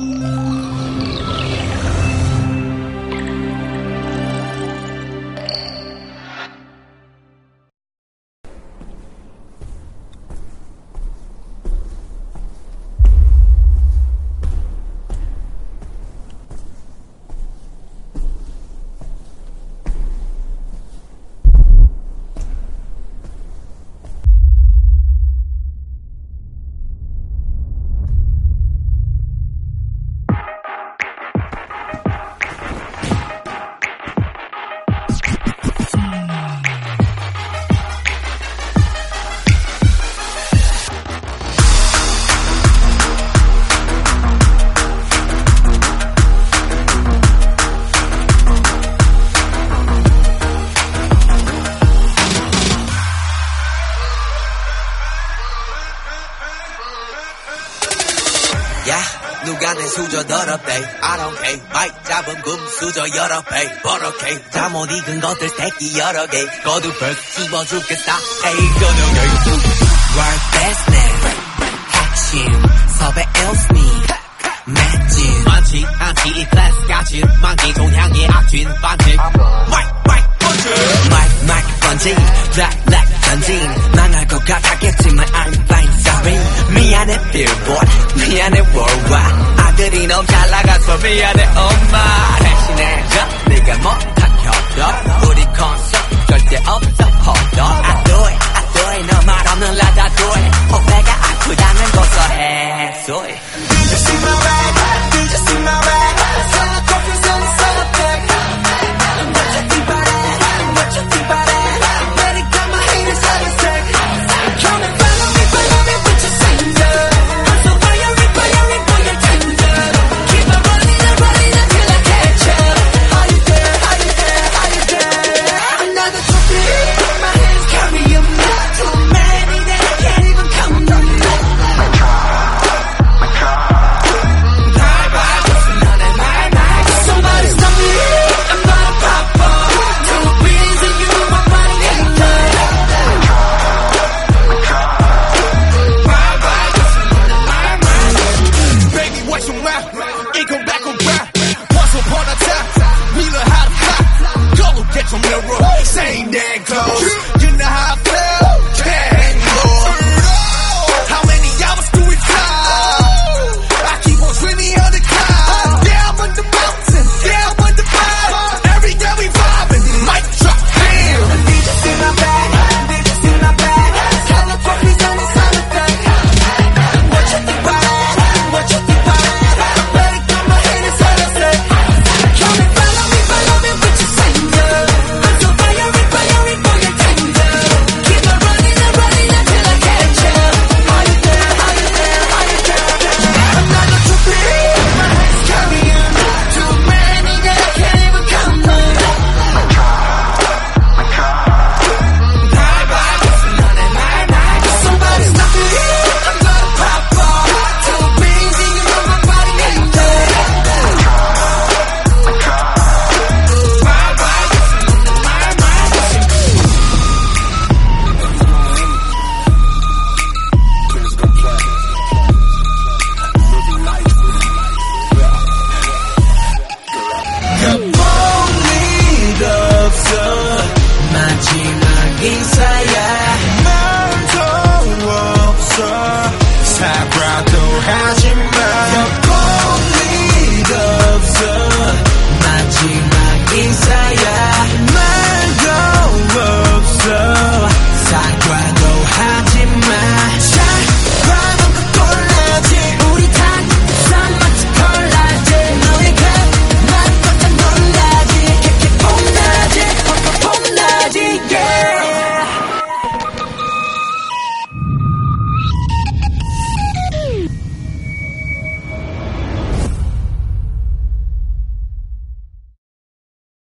嗯 내 수저 더럽대. I don't care. 마이크 잡음 금수저 여럿 패. 버럭해 잠못 익은 것들 새끼 여러 개. 거듭해서 씹어줄게 스타의 저녁에 World business 핵심 섭외 일순위 매진 많지 않지 이 클래스 같이 많기 종향의 악진 반지 mic mic bungee mic mic bungee bright light 전진 망할 것 같았겠지만 I'm fine. Sorry. 미안해 미안 이 너무 잘 나가서 미안해 엄마. 대신해줘 네가 못한 협력 우리 콘서트 절대 없어 on I do it I do it 너말 없는 라다 do it 후배가 아프다는 고소해 it Say Same damn clothes.